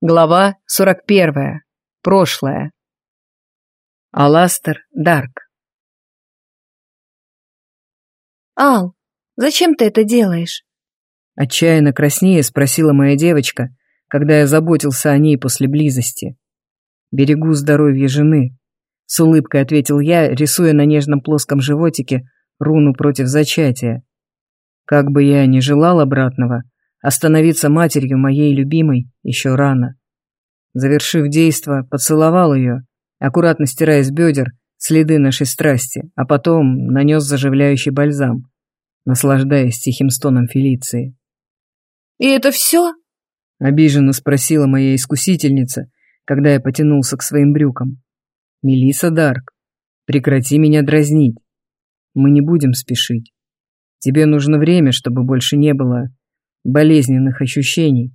Глава 41. Прошлое. Аластер Дарк. «Ал, зачем ты это делаешь?» Отчаянно краснее спросила моя девочка, когда я заботился о ней после близости. «Берегу здоровье жены», — с улыбкой ответил я, рисуя на нежном плоском животике руну против зачатия. Как бы я ни желал обратного, Остановиться матерью моей любимой еще рано. Завершив действо, поцеловал ее, аккуратно стирая с бедер следы нашей страсти, а потом нанес заживляющий бальзам, наслаждаясь тихим стоном Фелиции. «И это все?» — обиженно спросила моя искусительница, когда я потянулся к своим брюкам. Мелиса Дарк, прекрати меня дразнить. Мы не будем спешить. Тебе нужно время, чтобы больше не было болезненных ощущений,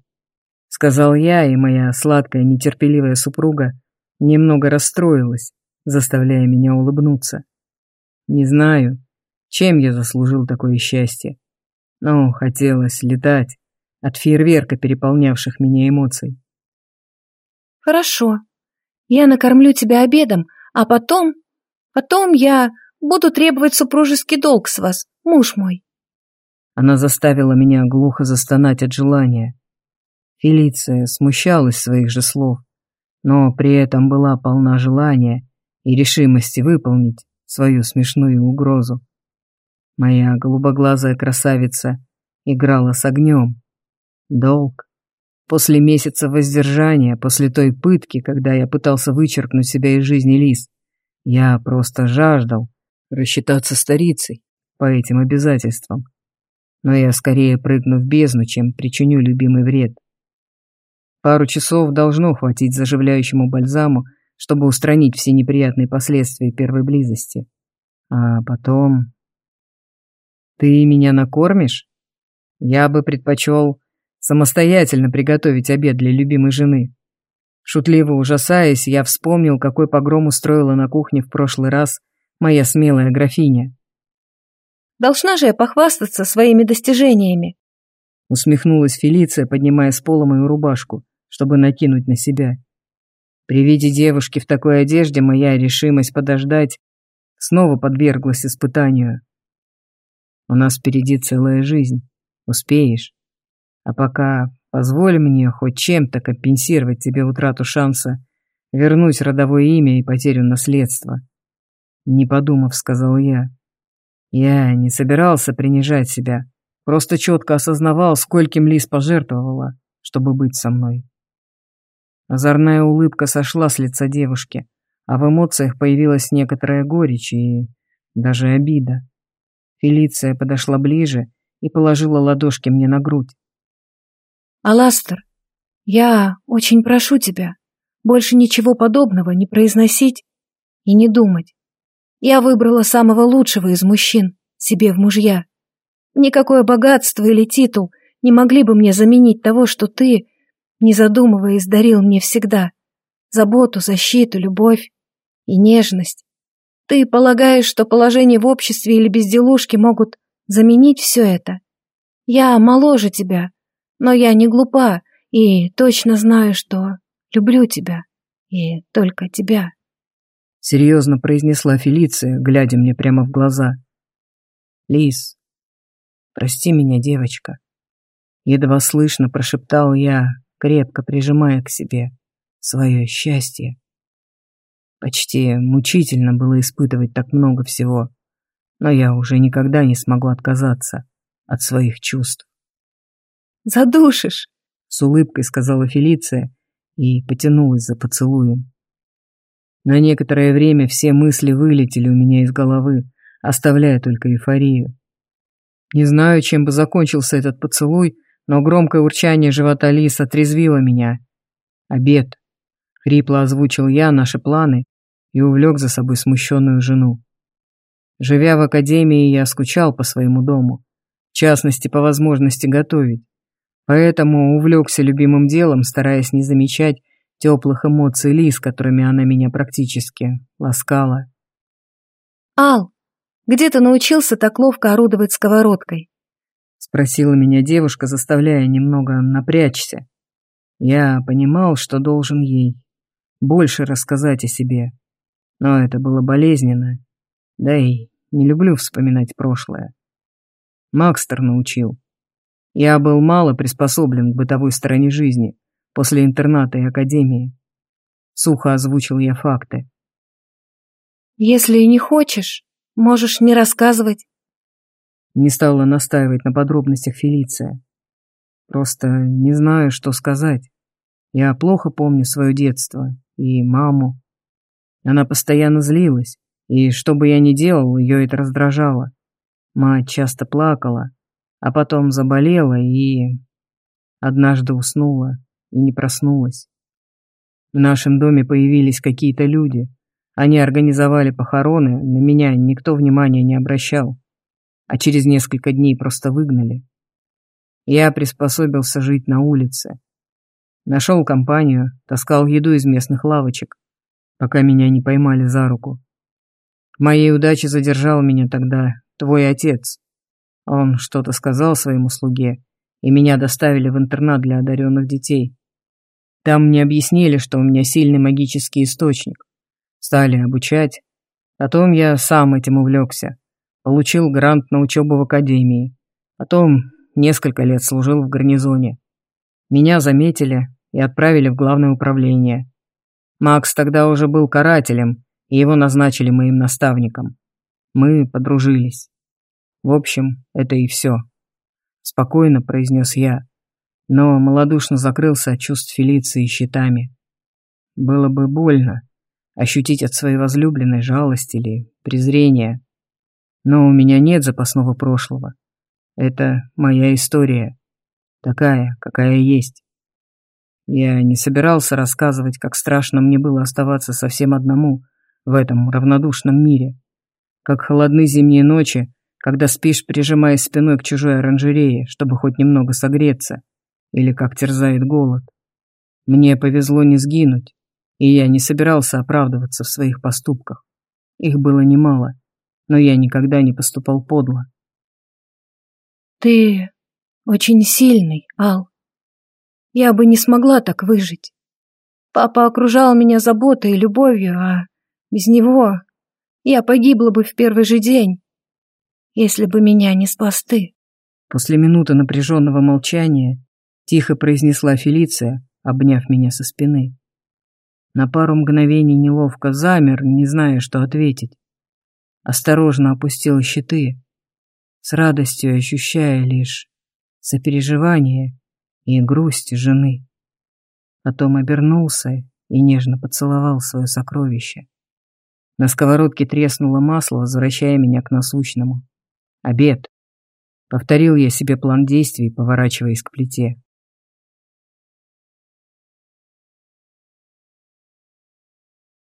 сказал я, и моя сладкая, нетерпеливая супруга немного расстроилась, заставляя меня улыбнуться. Не знаю, чем я заслужил такое счастье, но хотелось летать от фейерверка, переполнявших меня эмоций. Хорошо, я накормлю тебя обедом, а потом... Потом я буду требовать супружеский долг с вас, муж мой. Она заставила меня глухо застонать от желания. Фелиция смущалась своих же слов, но при этом была полна желания и решимости выполнить свою смешную угрозу. Моя голубоглазая красавица играла с огнем. Долг. После месяца воздержания, после той пытки, когда я пытался вычеркнуть себя из жизни Лис, я просто жаждал рассчитаться старицей по этим обязательствам но я скорее прыгну в бездну, чем причиню любимый вред. Пару часов должно хватить заживляющему бальзаму, чтобы устранить все неприятные последствия первой близости. А потом... Ты меня накормишь? Я бы предпочел самостоятельно приготовить обед для любимой жены. Шутливо ужасаясь, я вспомнил, какой погром устроила на кухне в прошлый раз моя смелая графиня. Должна же я похвастаться своими достижениями. Усмехнулась Фелиция, поднимая с пола мою рубашку, чтобы накинуть на себя. При виде девушки в такой одежде моя решимость подождать снова подверглась испытанию. У нас впереди целая жизнь. Успеешь. А пока позволь мне хоть чем-то компенсировать тебе утрату шанса вернуть родовое имя и потерю наследства. Не подумав, сказал я. Я не собирался принижать себя, просто четко осознавал, скольким Лис пожертвовала, чтобы быть со мной. Озорная улыбка сошла с лица девушки, а в эмоциях появилась некоторая горечь и даже обида. Фелиция подошла ближе и положила ладошки мне на грудь. «Аластер, я очень прошу тебя, больше ничего подобного не произносить и не думать. Я выбрала самого лучшего из мужчин, себе в мужья. Никакое богатство или титул не могли бы мне заменить того, что ты, не задумываясь, дарил мне всегда. Заботу, защиту, любовь и нежность. Ты полагаешь, что положение в обществе или безделушки могут заменить все это? Я моложе тебя, но я не глупа и точно знаю, что люблю тебя и только тебя серьезно произнесла Фелиция, глядя мне прямо в глаза. Лис, прости меня, девочка. Едва слышно прошептал я, крепко прижимая к себе свое счастье. Почти мучительно было испытывать так много всего, но я уже никогда не смогу отказаться от своих чувств. «Задушишь!» — с улыбкой сказала Фелиция и потянулась за поцелуем. На некоторое время все мысли вылетели у меня из головы, оставляя только эйфорию. Не знаю, чем бы закончился этот поцелуй, но громкое урчание живота Лис отрезвило меня. «Обед!» — хрипло озвучил я наши планы и увлек за собой смущенную жену. Живя в академии, я скучал по своему дому, в частности, по возможности готовить. Поэтому увлекся любимым делом, стараясь не замечать теплых эмоций Лис, которыми она меня практически ласкала. «Ал, где ты научился так ловко орудовать сковородкой?» Спросила меня девушка, заставляя немного напрячься. Я понимал, что должен ей больше рассказать о себе, но это было болезненно, да и не люблю вспоминать прошлое. Макстер научил. Я был мало приспособлен к бытовой стороне жизни после интерната и академии. Сухо озвучил я факты. Если не хочешь, можешь не рассказывать. Не стала настаивать на подробностях Фелиция. Просто не знаю, что сказать. Я плохо помню свое детство и маму. Она постоянно злилась, и что бы я ни делал, ее это раздражало. Мать часто плакала, а потом заболела и... Однажды уснула и не проснулась. В нашем доме появились какие-то люди. Они организовали похороны, на меня никто внимания не обращал. А через несколько дней просто выгнали. Я приспособился жить на улице. Нашел компанию, таскал еду из местных лавочек, пока меня не поймали за руку. Моей удаче задержал меня тогда твой отец. Он что-то сказал своему слуге, и меня доставили в интернат для одаренных детей. Там мне объяснили, что у меня сильный магический источник. Стали обучать. Потом я сам этим увлекся. Получил грант на учебу в академии. Потом несколько лет служил в гарнизоне. Меня заметили и отправили в главное управление. Макс тогда уже был карателем, и его назначили моим наставником. Мы подружились. В общем, это и все. Спокойно произнес я, но малодушно закрылся от чувств Фелиции щитами. Было бы больно ощутить от своей возлюбленной жалость или презрение, но у меня нет запасного прошлого. Это моя история, такая, какая есть. Я не собирался рассказывать, как страшно мне было оставаться совсем одному в этом равнодушном мире, как холодны зимние ночи, когда спишь, прижимаясь спиной к чужой оранжерее, чтобы хоть немного согреться, или как терзает голод. Мне повезло не сгинуть, и я не собирался оправдываться в своих поступках. Их было немало, но я никогда не поступал подло. «Ты очень сильный, Ал. Я бы не смогла так выжить. Папа окружал меня заботой и любовью, а без него я погибла бы в первый же день если бы меня не спас ты. После минуты напряженного молчания тихо произнесла Фелиция, обняв меня со спины. На пару мгновений неловко замер, не зная, что ответить. Осторожно опустил щиты, с радостью ощущая лишь сопереживание и грусть жены. Потом обернулся и нежно поцеловал свое сокровище. На сковородке треснуло масло, возвращая меня к насущному. Обед. Повторил я себе план действий, поворачиваясь к плите.